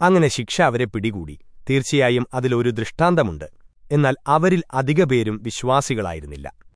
അങ്ങനെ ശിക്ഷ അവരെ പിടികൂടി. തീർച്ചയായും അതിലൊരു ദൃഷ്ടാന്തമുണ്ട്. എന്നാൽ അവരിൽ അധികപേരും വിശ്വാസികളായിരുന്നില്ല.